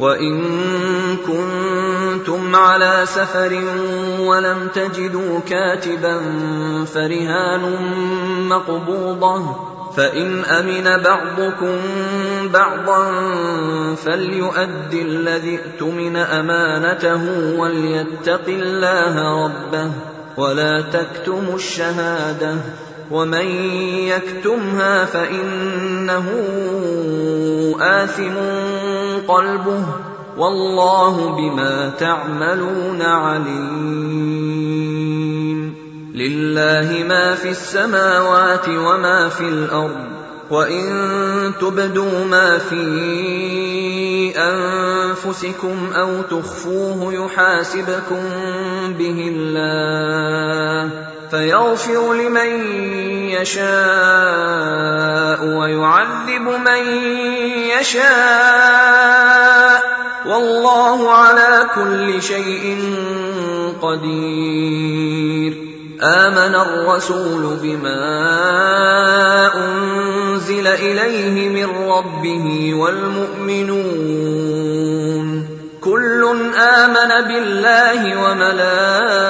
وان كنتم على سفر ولم تجدوا كاتبا فرهان مقبوضه فان امن بعضكم بعضا فليؤد الذي اؤتمن امانته وليتق الله ربه ولا تكتموا الشهاده ومن يكتمها فانه اثم قلبه والله بما تعملون عليم. لله ما في السماوات وما في الأرض وإن تبدوا ما في أنفسكم أو تخفوه يحاسبكم به الله فيغفر لمن يشاء. ويعذب من يشاء والله على كل شيء قدير. آمن الرسول بما أنزل إليه من ربه والمؤمنون. كل آمن بالله وملائكته